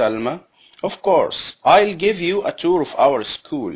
Salma. Of course, I'll give you a tour of our school.